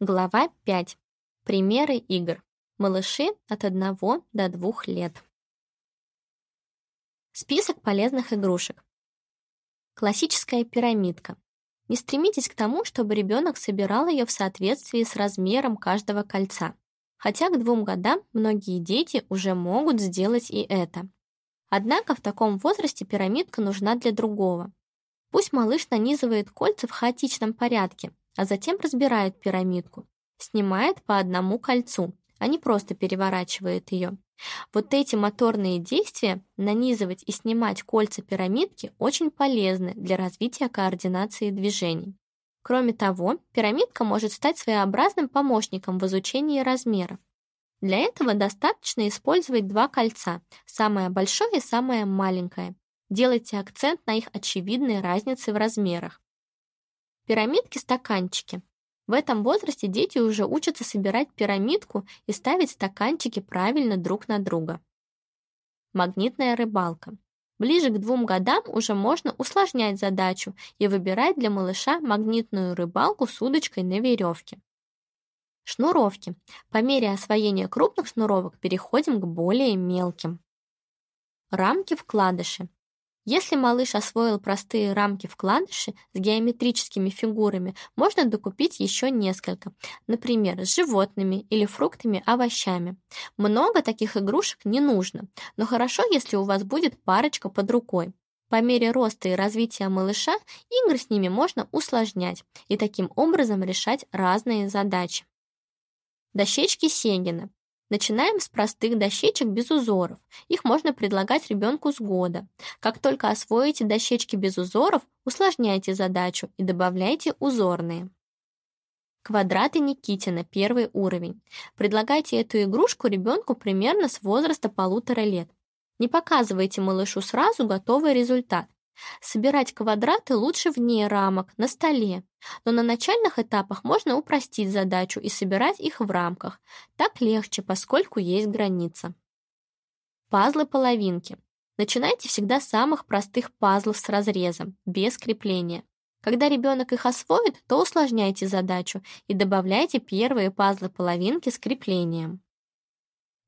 Глава 5. Примеры игр. Малыши от 1 до 2 лет. Список полезных игрушек. Классическая пирамидка. Не стремитесь к тому, чтобы ребенок собирал ее в соответствии с размером каждого кольца. Хотя к двум годам многие дети уже могут сделать и это. Однако в таком возрасте пирамидка нужна для другого. Пусть малыш нанизывает кольца в хаотичном порядке, а затем разбирает пирамидку, снимает по одному кольцу, а не просто переворачивает ее. Вот эти моторные действия, нанизывать и снимать кольца пирамидки, очень полезны для развития координации движений. Кроме того, пирамидка может стать своеобразным помощником в изучении размеров. Для этого достаточно использовать два кольца, самое большое и самое маленькое. Делайте акцент на их очевидной разнице в размерах. Пирамидки-стаканчики. В этом возрасте дети уже учатся собирать пирамидку и ставить стаканчики правильно друг на друга. Магнитная рыбалка. Ближе к двум годам уже можно усложнять задачу и выбирать для малыша магнитную рыбалку с удочкой на веревке. Шнуровки. По мере освоения крупных шнуровок переходим к более мелким. Рамки-вкладыши. Если малыш освоил простые рамки-вкладыши с геометрическими фигурами, можно докупить еще несколько, например, с животными или фруктами-овощами. Много таких игрушек не нужно, но хорошо, если у вас будет парочка под рукой. По мере роста и развития малыша игры с ними можно усложнять и таким образом решать разные задачи. Дощечки Сенина. Начинаем с простых дощечек без узоров. Их можно предлагать ребенку с года. Как только освоите дощечки без узоров, усложняйте задачу и добавляйте узорные. Квадраты Никитина, первый уровень. Предлагайте эту игрушку ребенку примерно с возраста полутора лет. Не показывайте малышу сразу готовый результат. Собирать квадраты лучше вне рамок, на столе, но на начальных этапах можно упростить задачу и собирать их в рамках. Так легче, поскольку есть граница. Пазлы-половинки. Начинайте всегда с самых простых пазлов с разрезом, без крепления. Когда ребенок их освоит, то усложняйте задачу и добавляйте первые пазлы-половинки с креплением.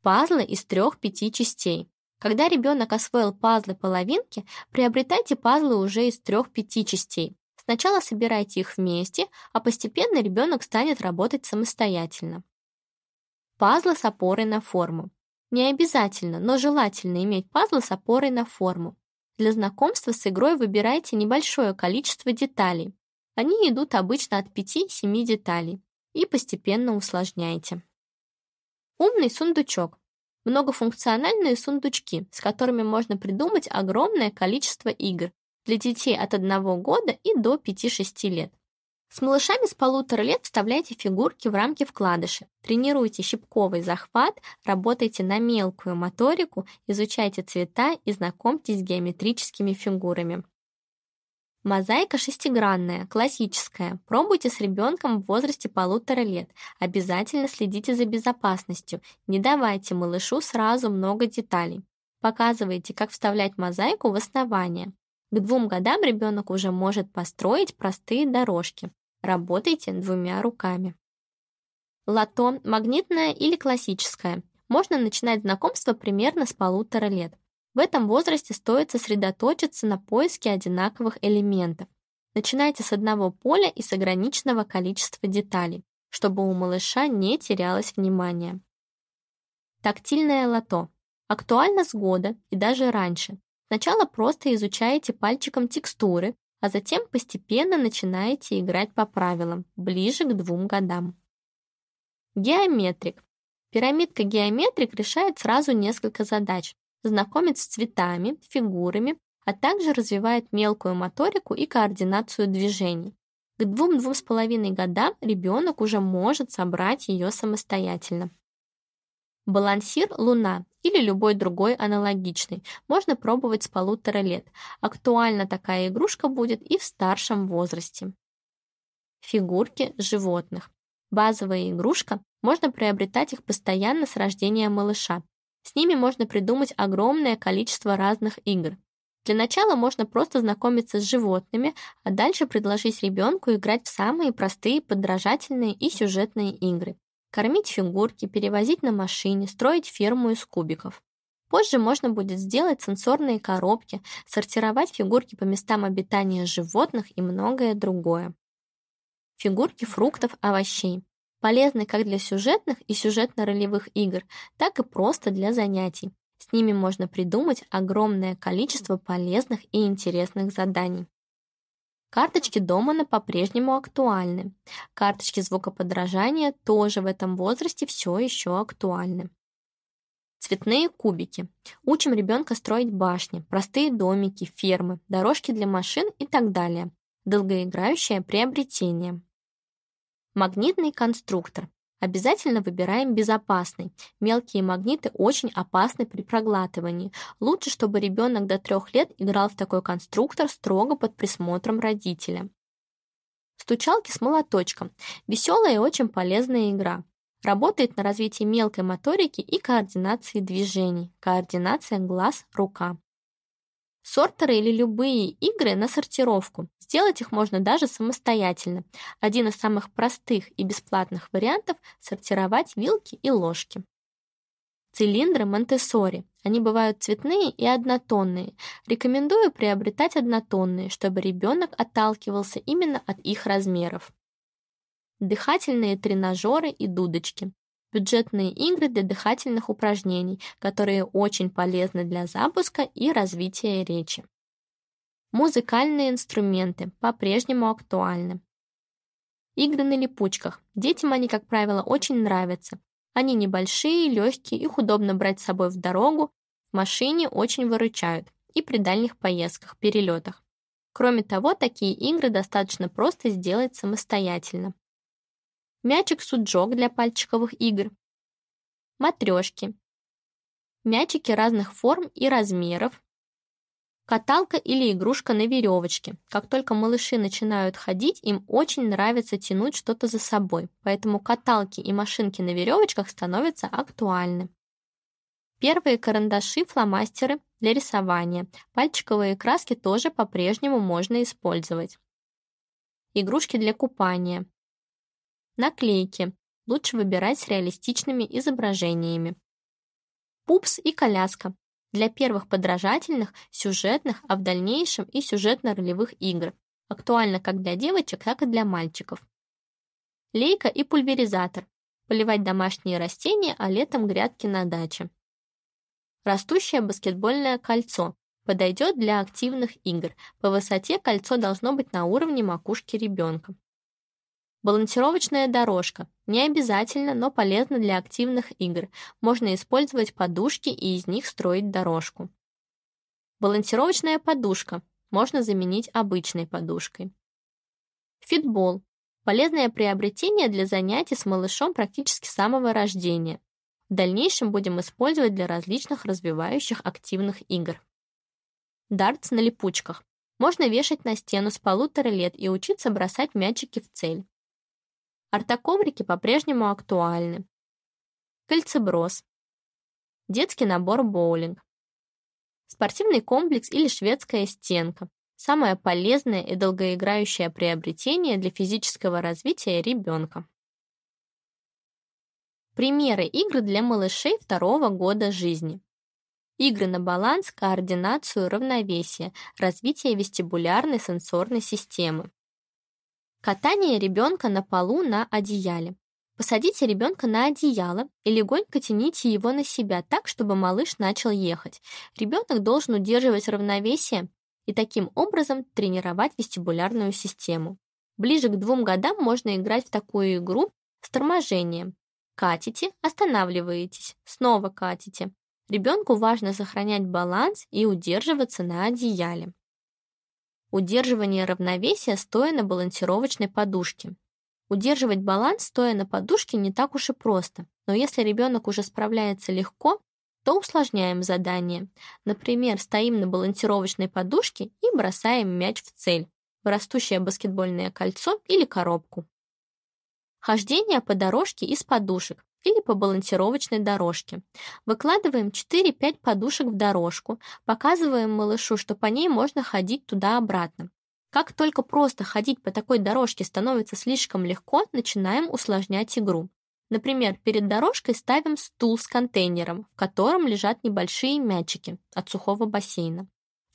Пазлы из трех-пяти частей. Когда ребенок освоил пазлы-половинки, приобретайте пазлы уже из трех-пяти частей. Сначала собирайте их вместе, а постепенно ребенок станет работать самостоятельно. Пазлы с опорой на форму. Не обязательно, но желательно иметь пазлы с опорой на форму. Для знакомства с игрой выбирайте небольшое количество деталей. Они идут обычно от 5-7 деталей. И постепенно усложняйте. Умный сундучок многофункциональные сундучки, с которыми можно придумать огромное количество игр для детей от 1 года и до 5-6 лет. С малышами с полутора лет вставляйте фигурки в рамки вкладыши, тренируйте щипковый захват, работайте на мелкую моторику, изучайте цвета и знакомьтесь с геометрическими фигурами. Мозаика шестигранная, классическая. Пробуйте с ребенком в возрасте полутора лет. Обязательно следите за безопасностью. Не давайте малышу сразу много деталей. Показывайте, как вставлять мозаику в основание. К двум годам ребенок уже может построить простые дорожки. Работайте двумя руками. Лото магнитное или классическое. Можно начинать знакомство примерно с полутора лет. В этом возрасте стоит сосредоточиться на поиске одинаковых элементов. Начинайте с одного поля и с ограниченного количества деталей, чтобы у малыша не терялось внимание. Тактильное лото. Актуально с года и даже раньше. Сначала просто изучаете пальчиком текстуры, а затем постепенно начинаете играть по правилам, ближе к двум годам. Геометрик. Пирамидка геометрик решает сразу несколько задач, знакомит с цветами, фигурами, а также развивает мелкую моторику и координацию движений. К двум-двум с половиной годам ребенок уже может собрать ее самостоятельно. Балансир «Луна» или любой другой аналогичный можно пробовать с полутора лет. Актуальна такая игрушка будет и в старшем возрасте. Фигурки животных. Базовая игрушка, можно приобретать их постоянно с рождения малыша. С ними можно придумать огромное количество разных игр. Для начала можно просто знакомиться с животными, а дальше предложить ребенку играть в самые простые подражательные и сюжетные игры. Кормить фигурки, перевозить на машине, строить ферму из кубиков. Позже можно будет сделать сенсорные коробки, сортировать фигурки по местам обитания животных и многое другое. Фигурки фруктов, овощей. Полезны как для сюжетных и сюжетно-ролевых игр, так и просто для занятий. С ними можно придумать огромное количество полезных и интересных заданий. Карточки Домана по-прежнему актуальны. Карточки звукоподражания тоже в этом возрасте все еще актуальны. Цветные кубики. Учим ребенка строить башни, простые домики, фермы, дорожки для машин и так далее. Долгоиграющее приобретение. Магнитный конструктор. Обязательно выбираем безопасный. Мелкие магниты очень опасны при проглатывании. Лучше, чтобы ребенок до трех лет играл в такой конструктор строго под присмотром родителя. Стучалки с молоточком. Веселая и очень полезная игра. Работает на развитие мелкой моторики и координации движений. Координация глаз-рука. Сортеры или любые игры на сортировку. Сделать их можно даже самостоятельно. Один из самых простых и бесплатных вариантов – сортировать вилки и ложки. Цилиндры Монтессори. Они бывают цветные и однотонные. Рекомендую приобретать однотонные, чтобы ребенок отталкивался именно от их размеров. Дыхательные тренажеры и дудочки бюджетные игры для дыхательных упражнений, которые очень полезны для запуска и развития речи. Музыкальные инструменты по-прежнему актуальны. Игры на липучках. Детям они, как правило, очень нравятся. Они небольшие, легкие, их удобно брать с собой в дорогу, в машине очень выручают и при дальних поездках, перелетах. Кроме того, такие игры достаточно просто сделать самостоятельно мячик-суджок для пальчиковых игр, матрешки, мячики разных форм и размеров, каталка или игрушка на веревочке. Как только малыши начинают ходить, им очень нравится тянуть что-то за собой, поэтому каталки и машинки на веревочках становятся актуальны. Первые карандаши, фломастеры для рисования. Пальчиковые краски тоже по-прежнему можно использовать. Игрушки для купания. Наклейки. Лучше выбирать с реалистичными изображениями. Пупс и коляска. Для первых подражательных, сюжетных, а в дальнейшем и сюжетно-ролевых игр. Актуально как для девочек, так и для мальчиков. Лейка и пульверизатор. Поливать домашние растения, а летом грядки на даче. Растущее баскетбольное кольцо. Подойдет для активных игр. По высоте кольцо должно быть на уровне макушки ребенка. Балансировочная дорожка. Не обязательно, но полезно для активных игр. Можно использовать подушки и из них строить дорожку. Балансировочная подушка. Можно заменить обычной подушкой. Фитбол. Полезное приобретение для занятий с малышом практически с самого рождения. В дальнейшем будем использовать для различных развивающих активных игр. Дартс на липучках. Можно вешать на стену с полутора лет и учиться бросать мячики в цель. Артоковрики по-прежнему актуальны. Кольцеброс. Детский набор боулинг. Спортивный комплекс или шведская стенка. Самое полезное и долгоиграющее приобретение для физического развития ребенка. Примеры игр для малышей второго года жизни. Игры на баланс, координацию, равновесие, развитие вестибулярной сенсорной системы. Катание ребенка на полу на одеяле. Посадите ребенка на одеяло и легонько тяните его на себя так, чтобы малыш начал ехать. Ребенок должен удерживать равновесие и таким образом тренировать вестибулярную систему. Ближе к двум годам можно играть в такую игру с торможением. Катите, останавливаетесь, снова катите. Ребенку важно сохранять баланс и удерживаться на одеяле. Удерживание равновесия стоя на балансировочной подушке. Удерживать баланс стоя на подушке не так уж и просто, но если ребенок уже справляется легко, то усложняем задание. Например, стоим на балансировочной подушке и бросаем мяч в цель, в растущее баскетбольное кольцо или коробку. Хождение по дорожке из подушек. Или по балансировочной дорожке. Выкладываем 4-5 подушек в дорожку, показываем малышу, что по ней можно ходить туда-обратно. Как только просто ходить по такой дорожке становится слишком легко, начинаем усложнять игру. Например, перед дорожкой ставим стул с контейнером, в котором лежат небольшие мячики от сухого бассейна.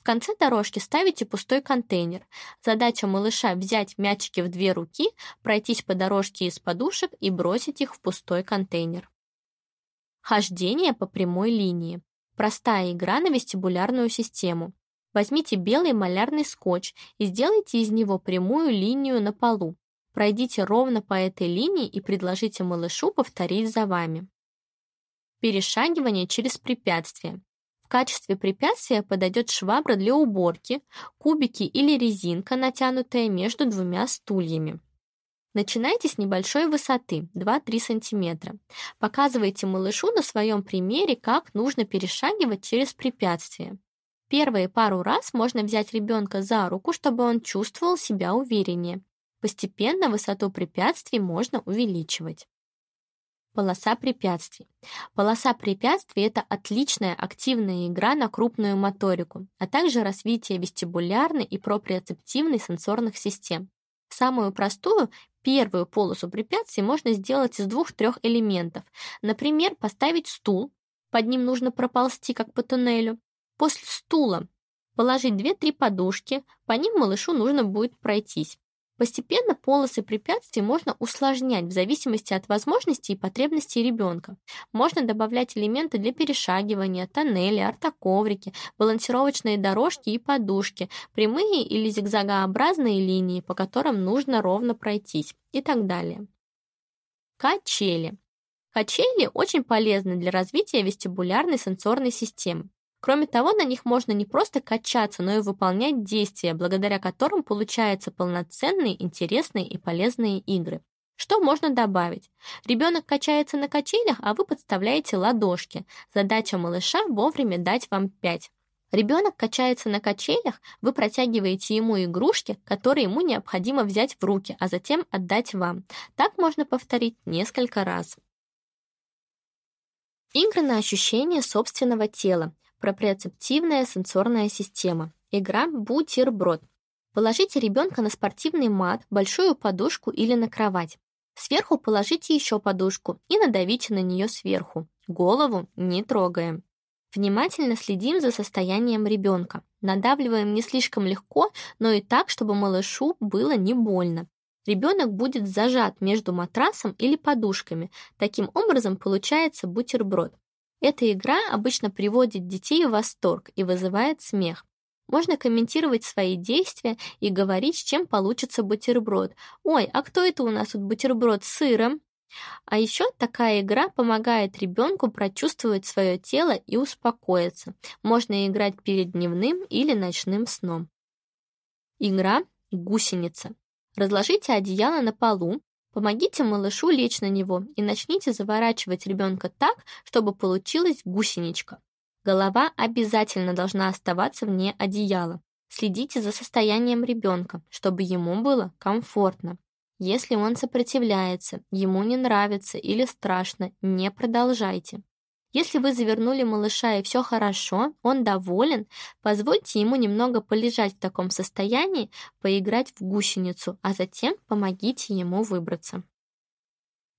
Конце дорожки ставите пустой контейнер. Задача малыша взять мячики в две руки, пройтись по дорожке из подушек и бросить их в пустой контейнер. Хождение по прямой линии. Простая игра на вестибулярную систему. Возьмите белый малярный скотч и сделайте из него прямую линию на полу. Пройдите ровно по этой линии и предложите малышу повторить за вами. Перешагивание через препятствия. В качестве препятствия подойдет швабра для уборки, кубики или резинка, натянутая между двумя стульями. Начинайте с небольшой высоты 2-3 см. Показывайте малышу на своем примере, как нужно перешагивать через препятствия. Первые пару раз можно взять ребенка за руку, чтобы он чувствовал себя увереннее. Постепенно высоту препятствий можно увеличивать. Полоса препятствий. Полоса препятствий – это отличная активная игра на крупную моторику, а также развитие вестибулярной и проприоцептивной сенсорных систем. Самую простую, первую полосу препятствий можно сделать из двух-трех элементов. Например, поставить стул, под ним нужно проползти, как по туннелю, После стула положить 2-3 подушки, по ним малышу нужно будет пройтись. Постепенно полосы препятствий можно усложнять в зависимости от возможностей и потребностей ребенка. Можно добавлять элементы для перешагивания, тоннели, ортоковрики, балансировочные дорожки и подушки, прямые или зигзагообразные линии, по которым нужно ровно пройтись и так далее. Качели. Качели очень полезны для развития вестибулярной сенсорной системы. Кроме того, на них можно не просто качаться, но и выполнять действия, благодаря которым получаются полноценные, интересные и полезные игры. Что можно добавить? Ребенок качается на качелях, а вы подставляете ладошки. Задача малыша вовремя дать вам 5. Ребенок качается на качелях, вы протягиваете ему игрушки, которые ему необходимо взять в руки, а затем отдать вам. Так можно повторить несколько раз. Игры на ощущение собственного тела проприоцептивная сенсорная система. Игра «Бутерброд». Положите ребенка на спортивный мат, большую подушку или на кровать. Сверху положите еще подушку и надавите на нее сверху. Голову не трогаем. Внимательно следим за состоянием ребенка. Надавливаем не слишком легко, но и так, чтобы малышу было не больно. Ребенок будет зажат между матрасом или подушками. Таким образом получается бутерброд. Эта игра обычно приводит детей в восторг и вызывает смех. Можно комментировать свои действия и говорить, с чем получится бутерброд. «Ой, а кто это у нас тут бутерброд с сыром?» А еще такая игра помогает ребенку прочувствовать свое тело и успокоиться. Можно играть перед дневным или ночным сном. Игра «Гусеница». Разложите одеяло на полу, Помогите малышу лечь на него и начните заворачивать ребенка так, чтобы получилась гусеничка. Голова обязательно должна оставаться вне одеяла. Следите за состоянием ребенка, чтобы ему было комфортно. Если он сопротивляется, ему не нравится или страшно, не продолжайте. Если вы завернули малыша и все хорошо, он доволен, позвольте ему немного полежать в таком состоянии, поиграть в гусеницу, а затем помогите ему выбраться.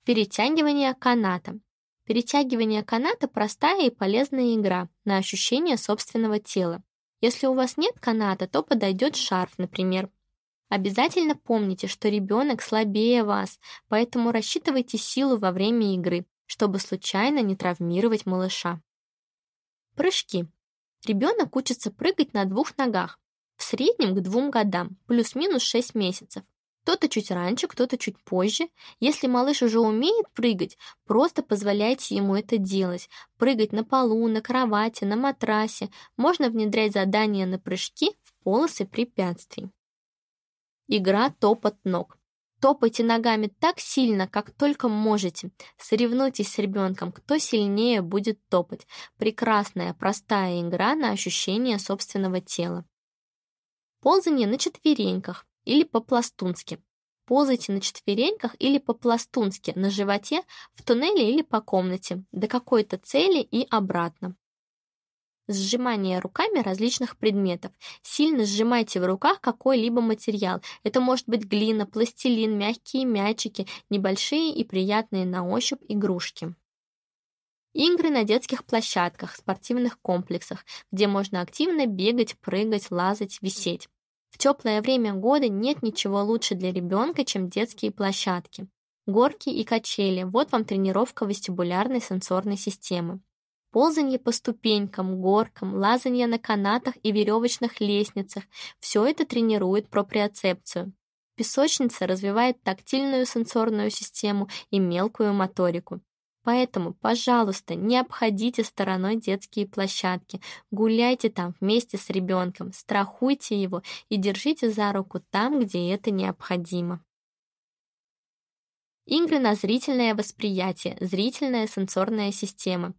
Перетягивание каната. Перетягивание каната – простая и полезная игра на ощущение собственного тела. Если у вас нет каната, то подойдет шарф, например. Обязательно помните, что ребенок слабее вас, поэтому рассчитывайте силу во время игры чтобы случайно не травмировать малыша. Прыжки. Ребенок учится прыгать на двух ногах, в среднем к двум годам, плюс-минус 6 месяцев. Кто-то чуть раньше, кто-то чуть позже. Если малыш уже умеет прыгать, просто позволяйте ему это делать. Прыгать на полу, на кровати, на матрасе. Можно внедрять задания на прыжки в полосы препятствий. Игра топот ног. Топайте ногами так сильно, как только можете. Соревнуйтесь с ребенком, кто сильнее будет топать. Прекрасная, простая игра на ощущение собственного тела. Ползание на четвереньках или по-пластунски. Ползайте на четвереньках или по-пластунски, на животе, в туннеле или по комнате, до какой-то цели и обратно. Сжимание руками различных предметов. Сильно сжимайте в руках какой-либо материал. Это может быть глина, пластилин, мягкие мячики, небольшие и приятные на ощупь игрушки. Игры на детских площадках, спортивных комплексах, где можно активно бегать, прыгать, лазать, висеть. В теплое время года нет ничего лучше для ребенка, чем детские площадки. Горки и качели – вот вам тренировка вестибулярной сенсорной системы. Ползанье по ступенькам, горкам, лазанье на канатах и веревочных лестницах – все это тренирует проприоцепцию. Песочница развивает тактильную сенсорную систему и мелкую моторику. Поэтому, пожалуйста, не обходите стороной детские площадки, гуляйте там вместе с ребенком, страхуйте его и держите за руку там, где это необходимо. Игры на зрительное восприятие, зрительная сенсорная система.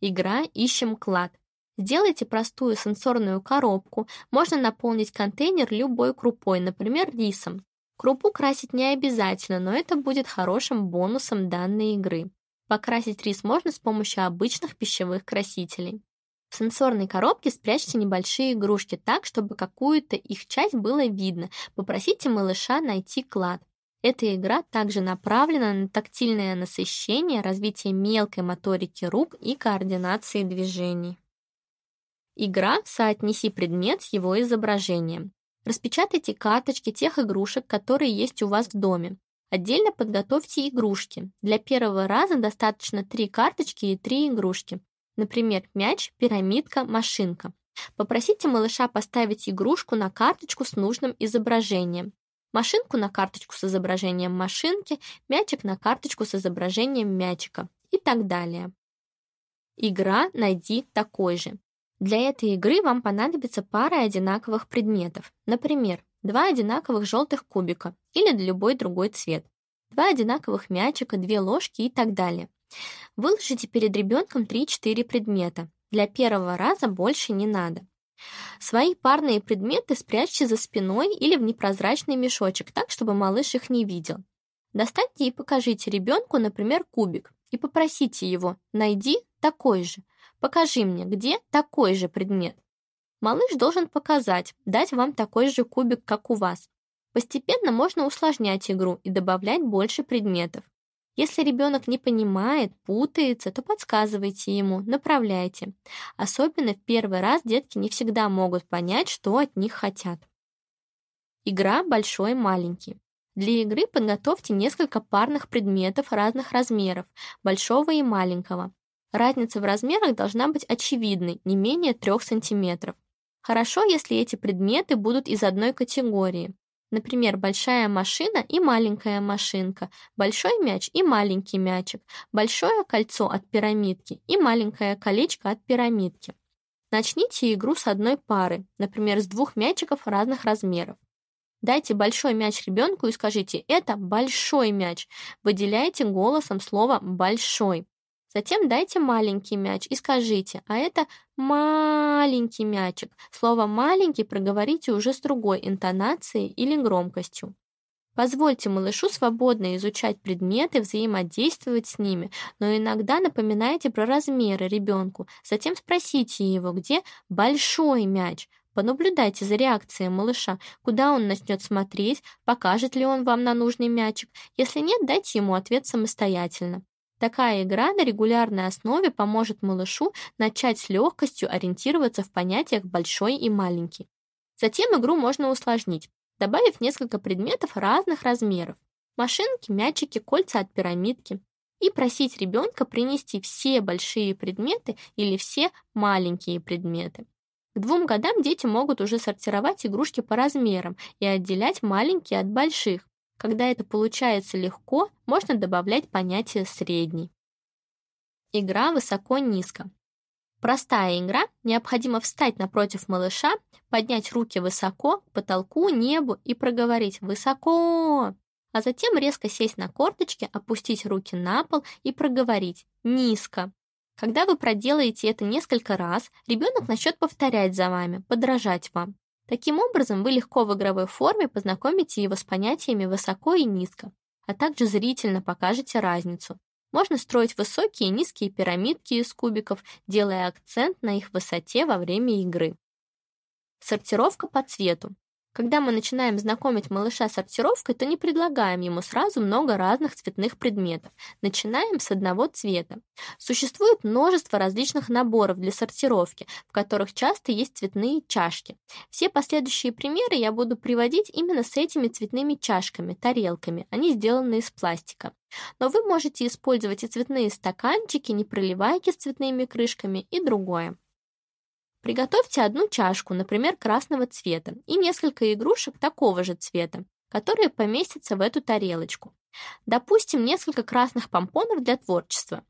Игра «Ищем клад». Сделайте простую сенсорную коробку, можно наполнить контейнер любой крупой, например, рисом. Крупу красить не обязательно, но это будет хорошим бонусом данной игры. Покрасить рис можно с помощью обычных пищевых красителей. В сенсорной коробке спрячьте небольшие игрушки так, чтобы какую-то их часть было видно. Попросите малыша найти клад. Эта игра также направлена на тактильное насыщение, развитие мелкой моторики рук и координации движений. Игра «Соотнеси предмет с его изображением». Распечатайте карточки тех игрушек, которые есть у вас в доме. Отдельно подготовьте игрушки. Для первого раза достаточно три карточки и три игрушки. Например, мяч, пирамидка, машинка. Попросите малыша поставить игрушку на карточку с нужным изображением. Машинку на карточку с изображением машинки, мячик на карточку с изображением мячика и так далее. Игра «Найди такой же». Для этой игры вам понадобится пара одинаковых предметов. Например, два одинаковых желтых кубика или любой другой цвет, два одинаковых мячика, две ложки и так далее. Выложите перед ребенком 3-4 предмета. Для первого раза больше не надо. Свои парные предметы спрячьте за спиной или в непрозрачный мешочек, так, чтобы малыш их не видел. Достаньте и покажите ребенку, например, кубик, и попросите его «найди такой же». Покажи мне, где такой же предмет. Малыш должен показать, дать вам такой же кубик, как у вас. Постепенно можно усложнять игру и добавлять больше предметов. Если ребенок не понимает, путается, то подсказывайте ему, направляйте. Особенно в первый раз детки не всегда могут понять, что от них хотят. Игра «Большой-маленький». Для игры подготовьте несколько парных предметов разных размеров, большого и маленького. Разница в размерах должна быть очевидной, не менее 3 см. Хорошо, если эти предметы будут из одной категории. Например, большая машина и маленькая машинка, большой мяч и маленький мячик, большое кольцо от пирамидки и маленькое колечко от пирамидки. Начните игру с одной пары, например, с двух мячиков разных размеров. Дайте большой мяч ребенку и скажите «это большой мяч». Выделяйте голосом слово «большой». Затем дайте маленький мяч и скажите, а это маленький мячик. Слово «маленький» проговорите уже с другой интонацией или громкостью. Позвольте малышу свободно изучать предметы, взаимодействовать с ними, но иногда напоминайте про размеры ребенку. Затем спросите его, где большой мяч. Понаблюдайте за реакцией малыша, куда он начнет смотреть, покажет ли он вам на нужный мячик. Если нет, дайте ему ответ самостоятельно. Такая игра на регулярной основе поможет малышу начать с легкостью ориентироваться в понятиях «большой» и «маленький». Затем игру можно усложнить, добавив несколько предметов разных размеров. Машинки, мячики, кольца от пирамидки. И просить ребенка принести все большие предметы или все маленькие предметы. К двум годам дети могут уже сортировать игрушки по размерам и отделять маленькие от больших, когда это получается легко, можно добавлять понятие «средний». Игра высоко-низко. Простая игра. Необходимо встать напротив малыша, поднять руки высоко, к потолку, небу и проговорить «высоко», а затем резко сесть на корточки, опустить руки на пол и проговорить «низко». Когда вы проделаете это несколько раз, ребенок начнет повторять за вами, подражать вам. Таким образом, вы легко в игровой форме познакомите его с понятиями «высоко» и «низко», а также зрительно покажете разницу. Можно строить высокие и низкие пирамидки из кубиков, делая акцент на их высоте во время игры. Сортировка по цвету. Когда мы начинаем знакомить малыша с сортировкой, то не предлагаем ему сразу много разных цветных предметов. Начинаем с одного цвета. Существует множество различных наборов для сортировки, в которых часто есть цветные чашки. Все последующие примеры я буду приводить именно с этими цветными чашками, тарелками. Они сделаны из пластика. Но вы можете использовать и цветные стаканчики, непроливайки с цветными крышками и другое. Приготовьте одну чашку, например, красного цвета, и несколько игрушек такого же цвета, которые поместятся в эту тарелочку. Допустим, несколько красных помпонов для творчества.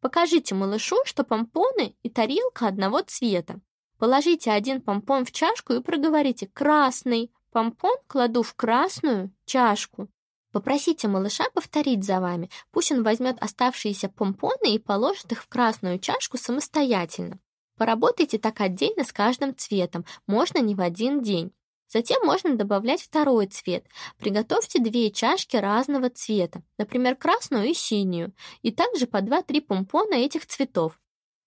Покажите малышу, что помпоны и тарелка одного цвета. Положите один помпон в чашку и проговорите «красный». Помпон кладу в красную чашку. Попросите малыша повторить за вами. Пусть он возьмет оставшиеся помпоны и положит их в красную чашку самостоятельно. Поработайте так отдельно с каждым цветом, можно не в один день. Затем можно добавлять второй цвет. Приготовьте две чашки разного цвета, например, красную и синюю, и также по 2-3 помпона этих цветов.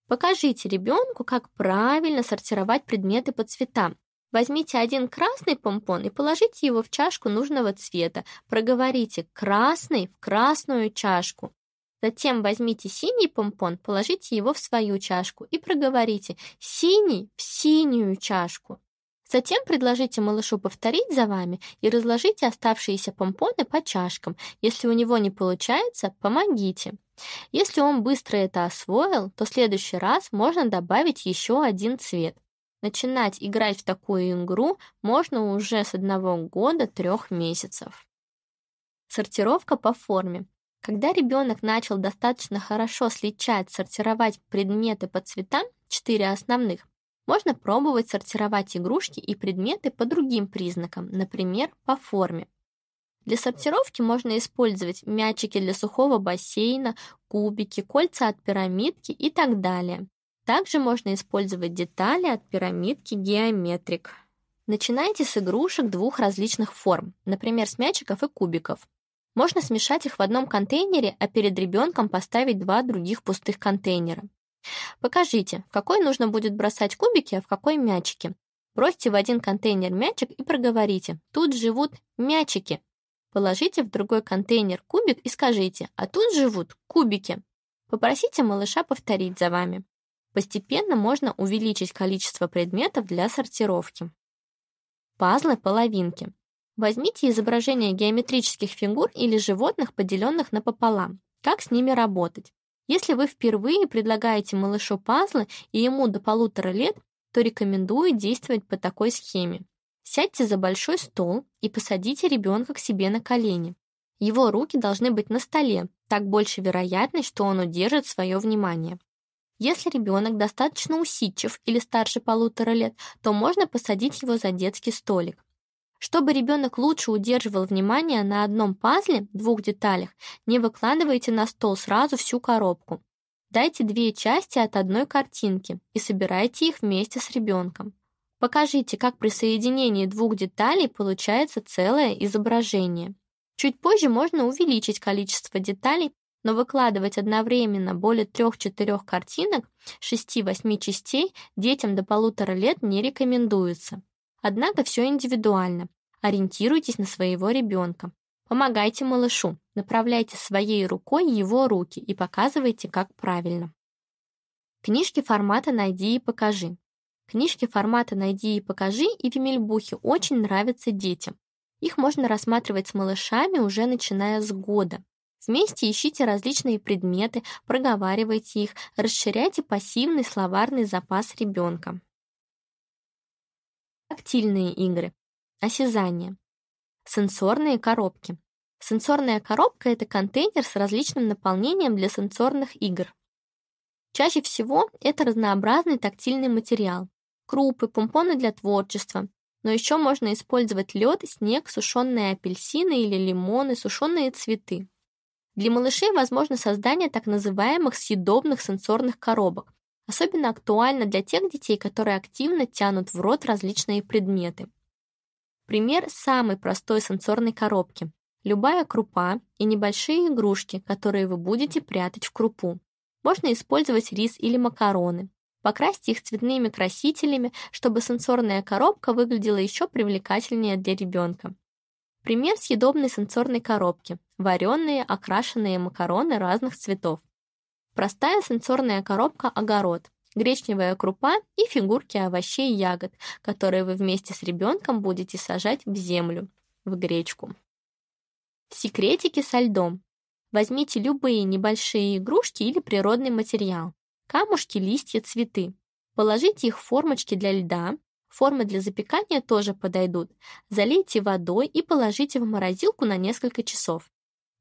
Покажите ребенку, как правильно сортировать предметы по цветам. Возьмите один красный помпон и положите его в чашку нужного цвета. Проговорите «красный» в красную чашку. Затем возьмите синий помпон, положите его в свою чашку и проговорите «синий в синюю чашку». Затем предложите малышу повторить за вами и разложите оставшиеся помпоны по чашкам. Если у него не получается, помогите. Если он быстро это освоил, то в следующий раз можно добавить еще один цвет. Начинать играть в такую игру можно уже с одного года трех месяцев. Сортировка по форме. Когда ребенок начал достаточно хорошо сличать, сортировать предметы по цветам, четыре основных, можно пробовать сортировать игрушки и предметы по другим признакам, например, по форме. Для сортировки можно использовать мячики для сухого бассейна, кубики, кольца от пирамидки и так далее. Также можно использовать детали от пирамидки геометрик. Начинайте с игрушек двух различных форм, например, с мячиков и кубиков. Можно смешать их в одном контейнере, а перед ребенком поставить два других пустых контейнера. Покажите, в какой нужно будет бросать кубики, а в какой мячики. Бросьте в один контейнер мячик и проговорите «Тут живут мячики». Положите в другой контейнер кубик и скажите «А тут живут кубики». Попросите малыша повторить за вами. Постепенно можно увеличить количество предметов для сортировки. Пазлы-половинки. Возьмите изображение геометрических фигур или животных, поделенных напополам. Как с ними работать? Если вы впервые предлагаете малышу пазлы и ему до полутора лет, то рекомендую действовать по такой схеме. Сядьте за большой стол и посадите ребенка к себе на колени. Его руки должны быть на столе, так больше вероятность, что он удержит свое внимание. Если ребенок достаточно усидчив или старше полутора лет, то можно посадить его за детский столик. Чтобы ребенок лучше удерживал внимание на одном пазле, двух деталях, не выкладывайте на стол сразу всю коробку. Дайте две части от одной картинки и собирайте их вместе с ребенком. Покажите, как при соединении двух деталей получается целое изображение. Чуть позже можно увеличить количество деталей, но выкладывать одновременно более 3-4 картинок 6-8 частей детям до полутора лет не рекомендуется. Однако все индивидуально. Ориентируйтесь на своего ребенка. Помогайте малышу, направляйте своей рукой его руки и показывайте, как правильно. Книжки формата «Найди и покажи». Книжки формата «Найди и покажи» и Вимельбухи очень нравятся детям. Их можно рассматривать с малышами уже начиная с года. Вместе ищите различные предметы, проговаривайте их, расширяйте пассивный словарный запас ребенка. Тактильные игры. Осязание. Сенсорные коробки. Сенсорная коробка – это контейнер с различным наполнением для сенсорных игр. Чаще всего это разнообразный тактильный материал. Крупы, помпоны для творчества. Но еще можно использовать лед, снег, сушеные апельсины или лимоны, сушеные цветы. Для малышей возможно создание так называемых съедобных сенсорных коробок, Особенно актуально для тех детей, которые активно тянут в рот различные предметы. Пример самой простой сенсорной коробки. Любая крупа и небольшие игрушки, которые вы будете прятать в крупу. Можно использовать рис или макароны. Покрасьте их цветными красителями, чтобы сенсорная коробка выглядела еще привлекательнее для ребенка. Пример съедобной сенсорной коробки. Вареные, окрашенные макароны разных цветов. Простая сенсорная коробка «Огород». Гречневая крупа и фигурки овощей и ягод, которые вы вместе с ребенком будете сажать в землю, в гречку. Секретики со льдом. Возьмите любые небольшие игрушки или природный материал. Камушки, листья, цветы. Положите их в формочки для льда. Формы для запекания тоже подойдут. Залейте водой и положите в морозилку на несколько часов.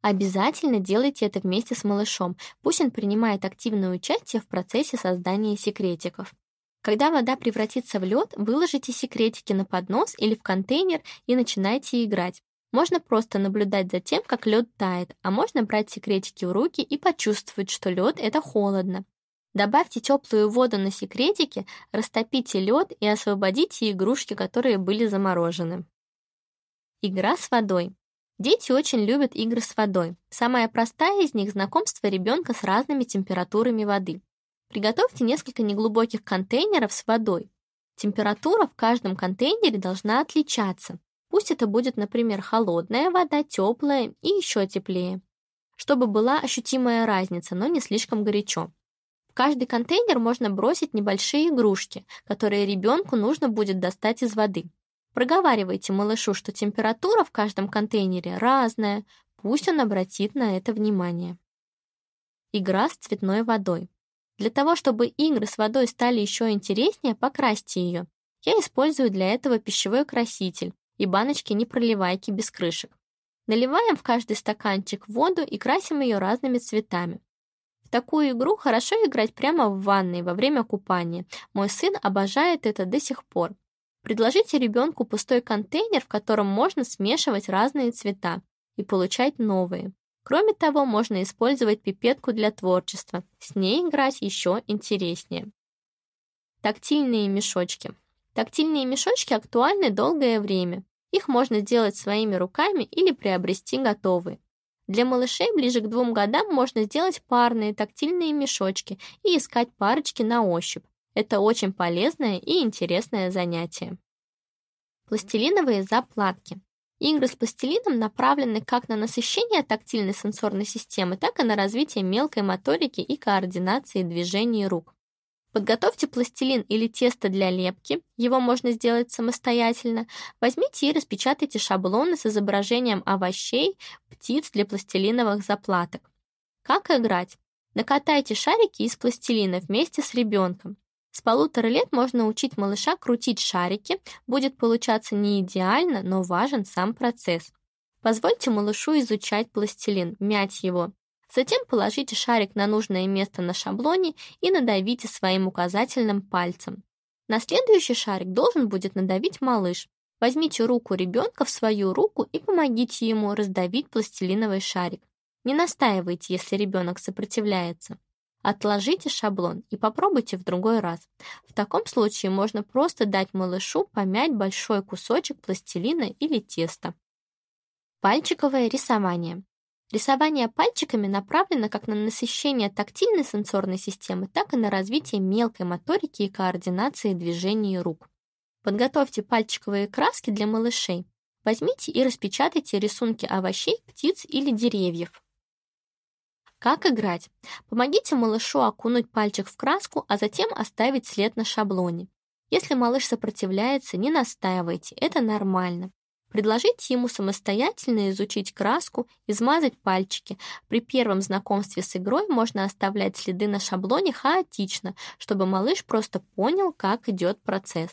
Обязательно делайте это вместе с малышом, пусть он принимает активное участие в процессе создания секретиков. Когда вода превратится в лед, выложите секретики на поднос или в контейнер и начинайте играть. Можно просто наблюдать за тем, как лед тает, а можно брать секретики в руки и почувствовать, что лед — это холодно. Добавьте теплую воду на секретики, растопите лед и освободите игрушки, которые были заморожены. Игра с водой. Дети очень любят игры с водой. Самая простая из них — знакомство ребенка с разными температурами воды. Приготовьте несколько неглубоких контейнеров с водой. Температура в каждом контейнере должна отличаться. Пусть это будет, например, холодная вода, теплая и еще теплее. Чтобы была ощутимая разница, но не слишком горячо. В каждый контейнер можно бросить небольшие игрушки, которые ребенку нужно будет достать из воды. Проговаривайте малышу, что температура в каждом контейнере разная, пусть он обратит на это внимание. Игра с цветной водой. Для того, чтобы игры с водой стали еще интереснее, покрасьте ее. Я использую для этого пищевой краситель, и баночки-непроливайки без крышек. Наливаем в каждый стаканчик воду и красим ее разными цветами. В такую игру хорошо играть прямо в ванной во время купания. Мой сын обожает это до сих пор. Предложите ребенку пустой контейнер, в котором можно смешивать разные цвета и получать новые. Кроме того, можно использовать пипетку для творчества. С ней играть еще интереснее. Тактильные мешочки. Тактильные мешочки актуальны долгое время. Их можно сделать своими руками или приобрести готовые. Для малышей ближе к двум годам можно сделать парные тактильные мешочки и искать парочки на ощупь. Это очень полезное и интересное занятие. Пластилиновые заплатки. Игры с пластилином направлены как на насыщение тактильной сенсорной системы, так и на развитие мелкой моторики и координации движений рук. Подготовьте пластилин или тесто для лепки, его можно сделать самостоятельно. Возьмите и распечатайте шаблоны с изображением овощей, птиц для пластилиновых заплаток. Как играть? Накатайте шарики из пластилина вместе с ребенком. С полутора лет можно учить малыша крутить шарики, будет получаться не идеально, но важен сам процесс. Позвольте малышу изучать пластилин, мять его. Затем положите шарик на нужное место на шаблоне и надавите своим указательным пальцем. На следующий шарик должен будет надавить малыш. Возьмите руку ребенка в свою руку и помогите ему раздавить пластилиновый шарик. Не настаивайте, если ребенок сопротивляется. Отложите шаблон и попробуйте в другой раз. В таком случае можно просто дать малышу помять большой кусочек пластилина или теста. Пальчиковое рисование. Рисование пальчиками направлено как на насыщение тактильной сенсорной системы, так и на развитие мелкой моторики и координации движений рук. Подготовьте пальчиковые краски для малышей. Возьмите и распечатайте рисунки овощей, птиц или деревьев. Как играть? Помогите малышу окунуть пальчик в краску, а затем оставить след на шаблоне. Если малыш сопротивляется, не настаивайте, это нормально. Предложите ему самостоятельно изучить краску, измазать пальчики. При первом знакомстве с игрой можно оставлять следы на шаблоне хаотично, чтобы малыш просто понял, как идет процесс.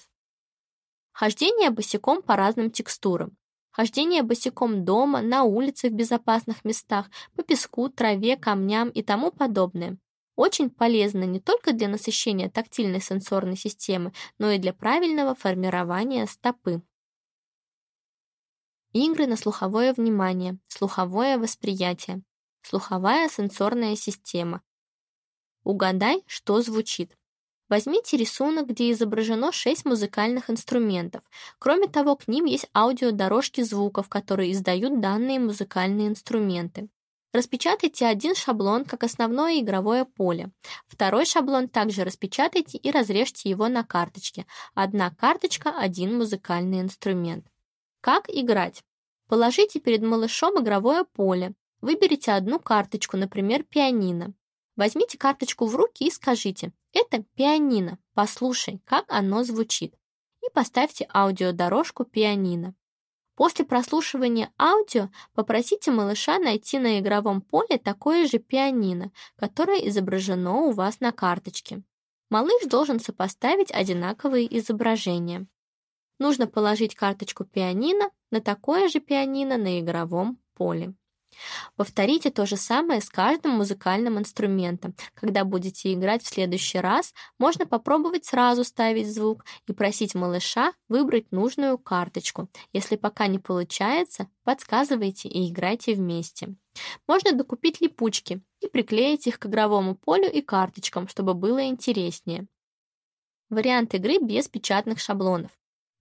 Хождение босиком по разным текстурам. Хождение босиком дома, на улице в безопасных местах, по песку, траве, камням и тому подобное. Очень полезно не только для насыщения тактильной сенсорной системы, но и для правильного формирования стопы. Игры на слуховое внимание, слуховое восприятие, слуховая сенсорная система. Угадай, что звучит. Возьмите рисунок, где изображено 6 музыкальных инструментов. Кроме того, к ним есть аудиодорожки звуков, которые издают данные музыкальные инструменты. Распечатайте один шаблон как основное игровое поле. Второй шаблон также распечатайте и разрежьте его на карточке. Одна карточка – один музыкальный инструмент. Как играть? Положите перед малышом игровое поле. Выберите одну карточку, например, пианино. Возьмите карточку в руки и скажите «Это пианино, послушай, как оно звучит» и поставьте аудиодорожку пианино. После прослушивания аудио попросите малыша найти на игровом поле такое же пианино, которое изображено у вас на карточке. Малыш должен сопоставить одинаковые изображения. Нужно положить карточку пианино на такое же пианино на игровом поле. Повторите то же самое с каждым музыкальным инструментом. Когда будете играть в следующий раз, можно попробовать сразу ставить звук и просить малыша выбрать нужную карточку. Если пока не получается, подсказывайте и играйте вместе. Можно докупить липучки и приклеить их к игровому полю и карточкам, чтобы было интереснее. Вариант игры без печатных шаблонов.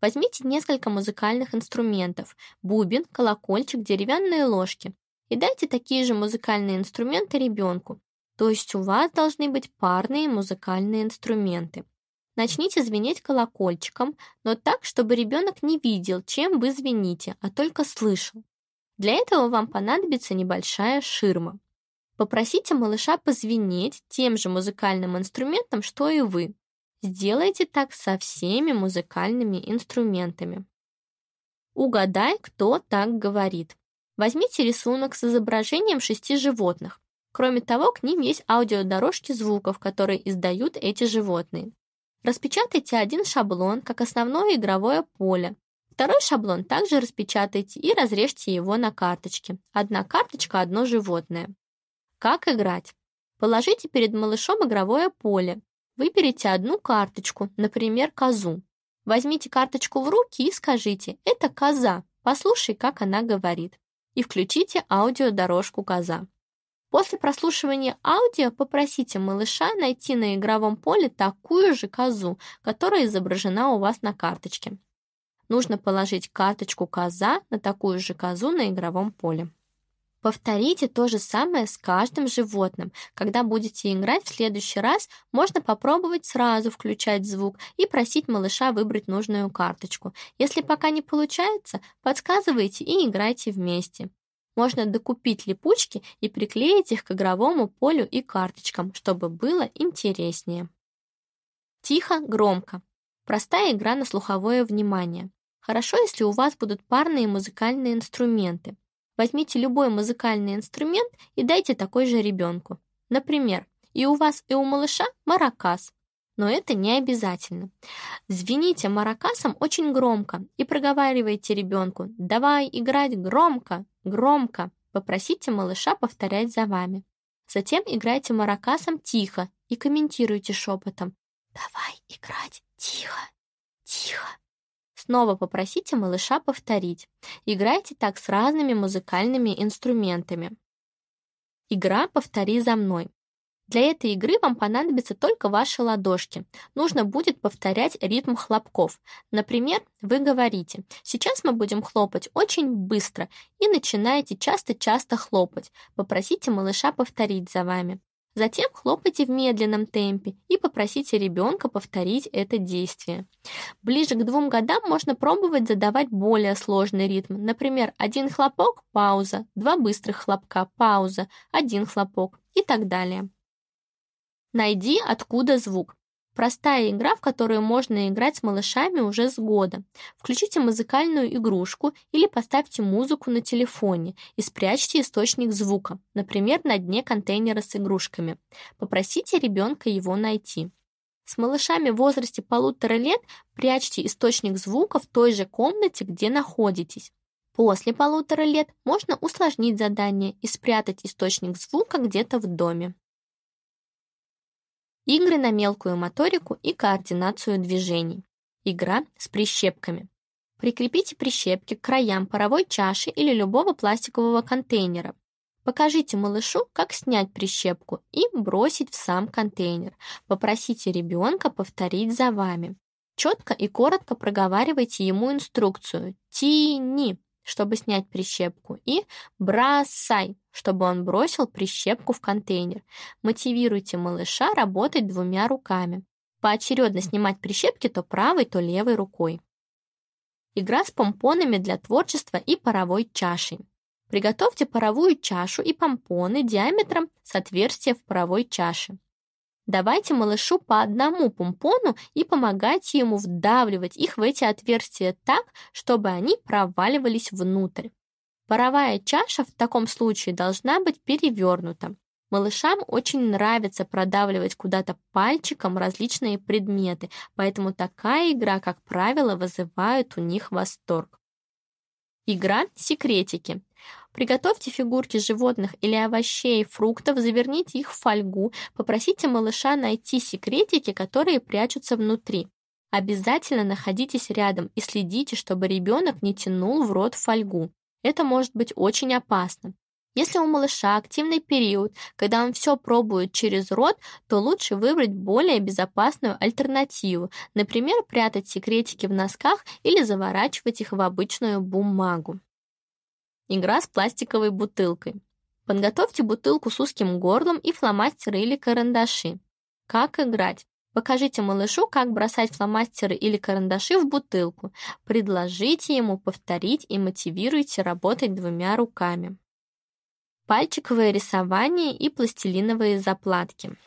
Возьмите несколько музыкальных инструментов – бубен, колокольчик, деревянные ложки и дайте такие же музыкальные инструменты ребенку. То есть у вас должны быть парные музыкальные инструменты. Начните звенеть колокольчиком, но так, чтобы ребенок не видел, чем вы звените, а только слышал. Для этого вам понадобится небольшая ширма. Попросите малыша позвенеть тем же музыкальным инструментом, что и вы. Сделайте так со всеми музыкальными инструментами. Угадай, кто так говорит. Возьмите рисунок с изображением шести животных. Кроме того, к ним есть аудиодорожки звуков, которые издают эти животные. Распечатайте один шаблон как основное игровое поле. Второй шаблон также распечатайте и разрежьте его на карточке. Одна карточка – одно животное. Как играть? Положите перед малышом игровое поле. Выберите одну карточку, например, козу. Возьмите карточку в руки и скажите «Это коза». Послушай, как она говорит и включите аудиодорожку коза. После прослушивания аудио попросите малыша найти на игровом поле такую же козу, которая изображена у вас на карточке. Нужно положить карточку коза на такую же козу на игровом поле. Повторите то же самое с каждым животным. Когда будете играть в следующий раз, можно попробовать сразу включать звук и просить малыша выбрать нужную карточку. Если пока не получается, подсказывайте и играйте вместе. Можно докупить липучки и приклеить их к игровому полю и карточкам, чтобы было интереснее. Тихо, громко. Простая игра на слуховое внимание. Хорошо, если у вас будут парные музыкальные инструменты. Возьмите любой музыкальный инструмент и дайте такой же ребенку. Например, и у вас, и у малыша маракас. Но это не обязательно. Звените маракасом очень громко и проговаривайте ребенку «давай играть громко, громко». Попросите малыша повторять за вами. Затем играйте маракасом тихо и комментируйте шепотом «давай играть тихо, тихо». Снова попросите малыша повторить. Играйте так с разными музыкальными инструментами. Игра «Повтори за мной». Для этой игры вам понадобятся только ваши ладошки. Нужно будет повторять ритм хлопков. Например, вы говорите «Сейчас мы будем хлопать очень быстро» и начинаете часто-часто хлопать. Попросите малыша повторить за вами. Затем хлопайте в медленном темпе и попросите ребенка повторить это действие. Ближе к двум годам можно пробовать задавать более сложный ритм. Например, один хлопок – пауза, два быстрых хлопка – пауза, один хлопок и так далее. Найди, откуда звук. Простая игра, в которую можно играть с малышами уже с года. Включите музыкальную игрушку или поставьте музыку на телефоне и спрячьте источник звука, например, на дне контейнера с игрушками. Попросите ребенка его найти. С малышами в возрасте полутора лет прячьте источник звука в той же комнате, где находитесь. После полутора лет можно усложнить задание и спрятать источник звука где-то в доме. Игры на мелкую моторику и координацию движений. Игра с прищепками. Прикрепите прищепки к краям паровой чаши или любого пластикового контейнера. Покажите малышу, как снять прищепку и бросить в сам контейнер. Попросите ребенка повторить за вами. Четко и коротко проговаривайте ему инструкцию «Тини», чтобы снять прищепку, и «Бросай», чтобы он бросил прищепку в контейнер. Мотивируйте малыша работать двумя руками. Поочередно снимать прищепки то правой, то левой рукой. Игра с помпонами для творчества и паровой чашей. Приготовьте паровую чашу и помпоны диаметром с отверстия в паровой чаше. Давайте малышу по одному помпону и помогайте ему вдавливать их в эти отверстия так, чтобы они проваливались внутрь. Паровая чаша в таком случае должна быть перевернута. Малышам очень нравится продавливать куда-то пальчиком различные предметы, поэтому такая игра, как правило, вызывает у них восторг. Игра «Секретики». Приготовьте фигурки животных или овощей, фруктов, заверните их в фольгу, попросите малыша найти секретики, которые прячутся внутри. Обязательно находитесь рядом и следите, чтобы ребенок не тянул в рот фольгу. Это может быть очень опасно. Если у малыша активный период, когда он все пробует через рот, то лучше выбрать более безопасную альтернативу, например, прятать секретики в носках или заворачивать их в обычную бумагу. Игра с пластиковой бутылкой. Подготовьте бутылку с узким горлом и фломастеры или карандаши. Как играть? Покажите малышу, как бросать фломастеры или карандаши в бутылку. Предложите ему повторить и мотивируйте работать двумя руками. Пальчиковое рисование и пластилиновые заплатки.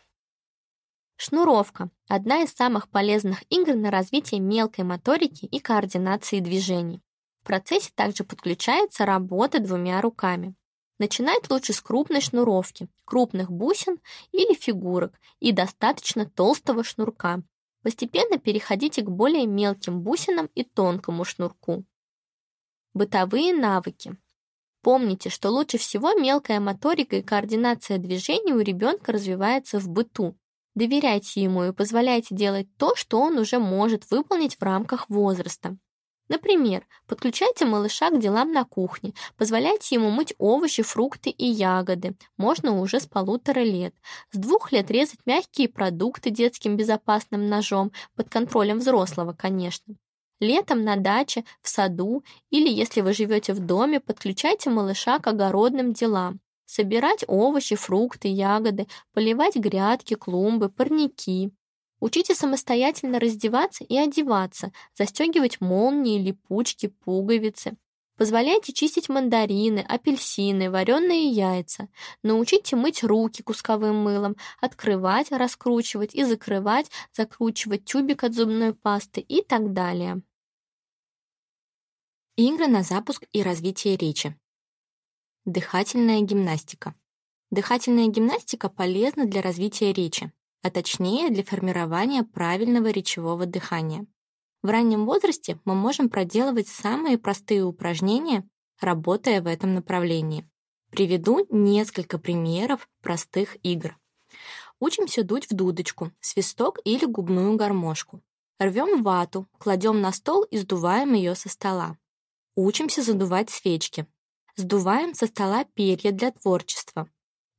Шнуровка – одна из самых полезных игр на развитие мелкой моторики и координации движений. В процессе также подключается работа двумя руками. Начинать лучше с крупной шнуровки, крупных бусин или фигурок и достаточно толстого шнурка. Постепенно переходите к более мелким бусинам и тонкому шнурку. Бытовые навыки. Помните, что лучше всего мелкая моторика и координация движений у ребенка развивается в быту. Доверяйте ему и позволяйте делать то, что он уже может выполнить в рамках возраста. Например, подключайте малыша к делам на кухне, позволяйте ему мыть овощи, фрукты и ягоды, можно уже с полутора лет. С двух лет резать мягкие продукты детским безопасным ножом, под контролем взрослого, конечно. Летом на даче, в саду или, если вы живете в доме, подключайте малыша к огородным делам. Собирать овощи, фрукты, ягоды, поливать грядки, клумбы, парники. Учите самостоятельно раздеваться и одеваться, застегивать молнии, липучки, пуговицы. Позволяйте чистить мандарины, апельсины, вареные яйца. Научите мыть руки кусковым мылом, открывать, раскручивать и закрывать, закручивать тюбик от зубной пасты и так далее. Игры на запуск и развитие речи. Дыхательная гимнастика. Дыхательная гимнастика полезна для развития речи а точнее для формирования правильного речевого дыхания. В раннем возрасте мы можем проделывать самые простые упражнения, работая в этом направлении. Приведу несколько примеров простых игр. Учимся дуть в дудочку, свисток или губную гармошку. Рвем вату, кладем на стол и сдуваем ее со стола. Учимся задувать свечки. Сдуваем со стола перья для творчества.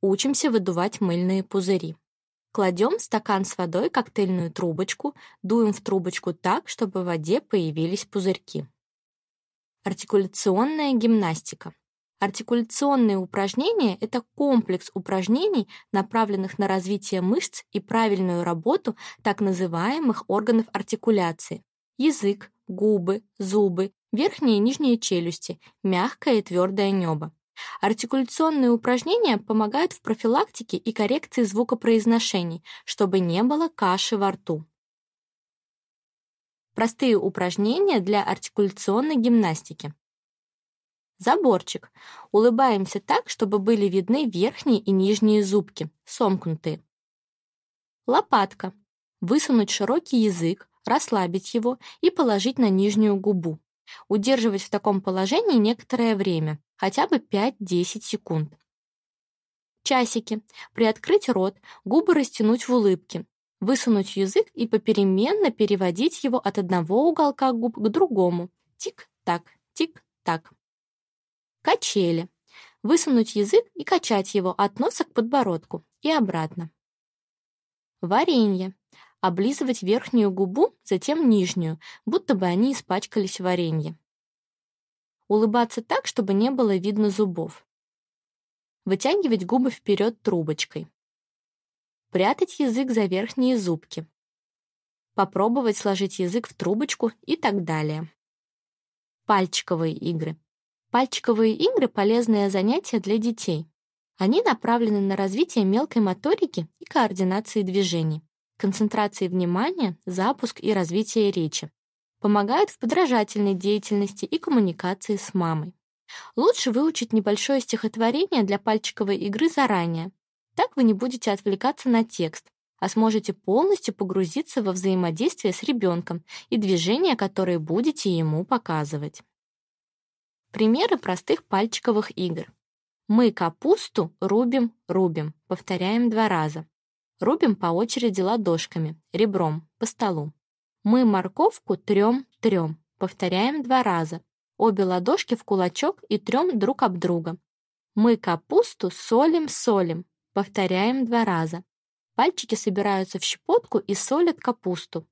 Учимся выдувать мыльные пузыри. Кладем стакан с водой, коктейльную трубочку, дуем в трубочку так, чтобы в воде появились пузырьки. Артикуляционная гимнастика. Артикуляционные упражнения — это комплекс упражнений, направленных на развитие мышц и правильную работу так называемых органов артикуляции. Язык, губы, зубы, верхние и нижние челюсти, мягкое и твердое небо. Артикуляционные упражнения помогают в профилактике и коррекции звукопроизношений, чтобы не было каши во рту. Простые упражнения для артикуляционной гимнастики. Заборчик. Улыбаемся так, чтобы были видны верхние и нижние зубки, сомкнутые. Лопатка. Высунуть широкий язык, расслабить его и положить на нижнюю губу. Удерживать в таком положении некоторое время, хотя бы 5-10 секунд. Часики. Приоткрыть рот, губы растянуть в улыбке, высунуть язык и попеременно переводить его от одного уголка губ к другому. Тик-так, тик-так. Качели. Высунуть язык и качать его от носа к подбородку и обратно. Варенье. Облизывать верхнюю губу, затем нижнюю, будто бы они испачкались в варенье. Улыбаться так, чтобы не было видно зубов. Вытягивать губы вперед трубочкой. Прятать язык за верхние зубки. Попробовать сложить язык в трубочку и так далее. Пальчиковые игры. Пальчиковые игры — полезное занятие для детей. Они направлены на развитие мелкой моторики и координации движений, концентрации внимания, запуск и развитие речи. Помогают в подражательной деятельности и коммуникации с мамой. Лучше выучить небольшое стихотворение для пальчиковой игры заранее. Так вы не будете отвлекаться на текст, а сможете полностью погрузиться во взаимодействие с ребенком и движения, которые будете ему показывать. Примеры простых пальчиковых игр. Мы капусту рубим, рубим. Повторяем два раза. Рубим по очереди ладошками, ребром, по столу. Мы морковку трем, трем. Повторяем два раза. Обе ладошки в кулачок и трем друг об друга. Мы капусту солим, солим. Повторяем два раза. Пальчики собираются в щепотку и солят капусту.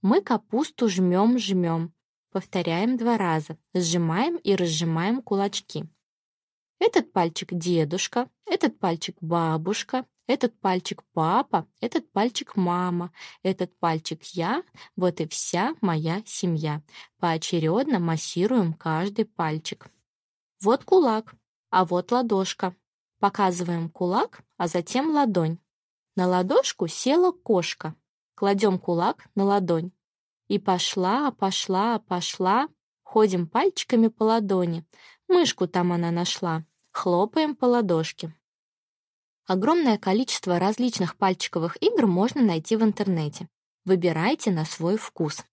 Мы капусту жмем, жмем. Повторяем два раза. Сжимаем и разжимаем кулачки. Этот пальчик дедушка, этот пальчик бабушка, этот пальчик папа, этот пальчик мама, этот пальчик я, вот и вся моя семья. Поочередно массируем каждый пальчик. Вот кулак, а вот ладошка. Показываем кулак, а затем ладонь. На ладошку села кошка. Кладем кулак на ладонь. И пошла, пошла, пошла. Ходим пальчиками по ладони. Мышку там она нашла. Хлопаем по ладошке. Огромное количество различных пальчиковых игр можно найти в интернете. Выбирайте на свой вкус.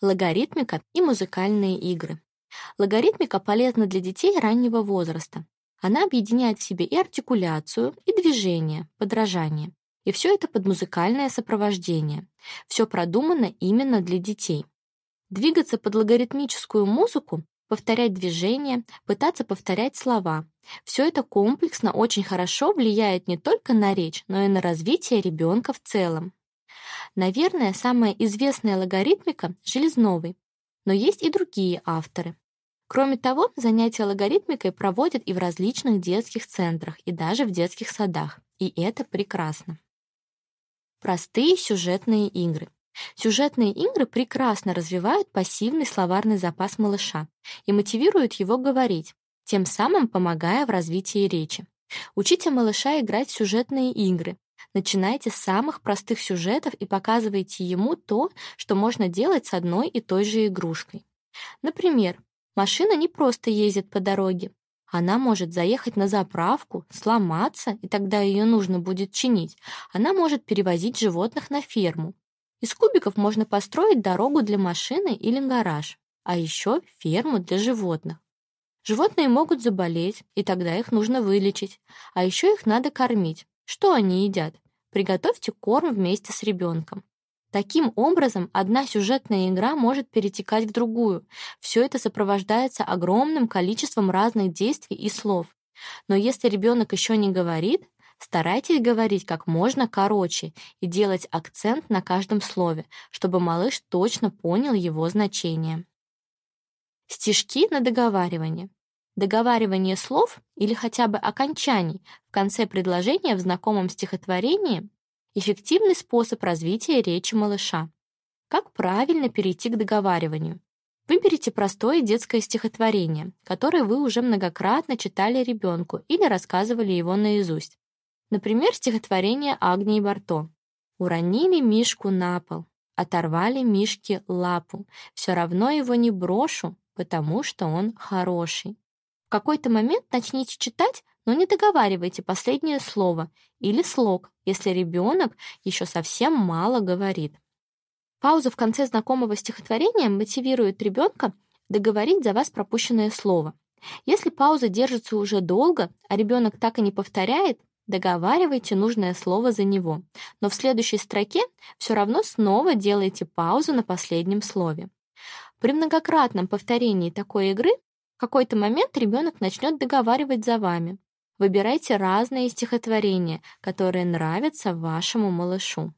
Логаритмика и музыкальные игры. Логаритмика полезна для детей раннего возраста. Она объединяет в себе и артикуляцию, и движение, подражание. И все это под музыкальное сопровождение. Все продумано именно для детей. Двигаться под логаритмическую музыку, повторять движения, пытаться повторять слова. Все это комплексно очень хорошо влияет не только на речь, но и на развитие ребенка в целом. Наверное, самая известная логаритмика — Железновой, но есть и другие авторы. Кроме того, занятия логаритмикой проводят и в различных детских центрах, и даже в детских садах. И это прекрасно. Простые сюжетные игры. Сюжетные игры прекрасно развивают пассивный словарный запас малыша и мотивируют его говорить, тем самым помогая в развитии речи. Учите малыша играть в сюжетные игры. Начинайте с самых простых сюжетов и показывайте ему то, что можно делать с одной и той же игрушкой. Например, машина не просто ездит по дороге, она может заехать на заправку, сломаться, и тогда ее нужно будет чинить. Она может перевозить животных на ферму. Из кубиков можно построить дорогу для машины или гараж, а еще ферму для животных. Животные могут заболеть, и тогда их нужно вылечить. А еще их надо кормить. Что они едят? Приготовьте корм вместе с ребенком. Таким образом, одна сюжетная игра может перетекать в другую. Все это сопровождается огромным количеством разных действий и слов. Но если ребенок еще не говорит, старайтесь говорить как можно короче и делать акцент на каждом слове, чтобы малыш точно понял его значение. Стишки на договаривание. Договаривание слов или хотя бы окончаний в конце предложения в знакомом стихотворении Эффективный способ развития речи малыша. Как правильно перейти к договариванию? Выберите простое детское стихотворение, которое вы уже многократно читали ребенку или рассказывали его наизусть. Например, стихотворение Агнии Барто. «Уронили Мишку на пол, оторвали Мишке лапу, все равно его не брошу, потому что он хороший». В какой-то момент начните читать, но не договаривайте последнее слово или слог, если ребенок еще совсем мало говорит. Пауза в конце знакомого стихотворения мотивирует ребенка договорить за вас пропущенное слово. Если пауза держится уже долго, а ребенок так и не повторяет, договаривайте нужное слово за него. Но в следующей строке все равно снова делайте паузу на последнем слове. При многократном повторении такой игры какой-то момент ребенок начнет договаривать за вами. Выбирайте разные стихотворения, которые нравятся вашему малышу.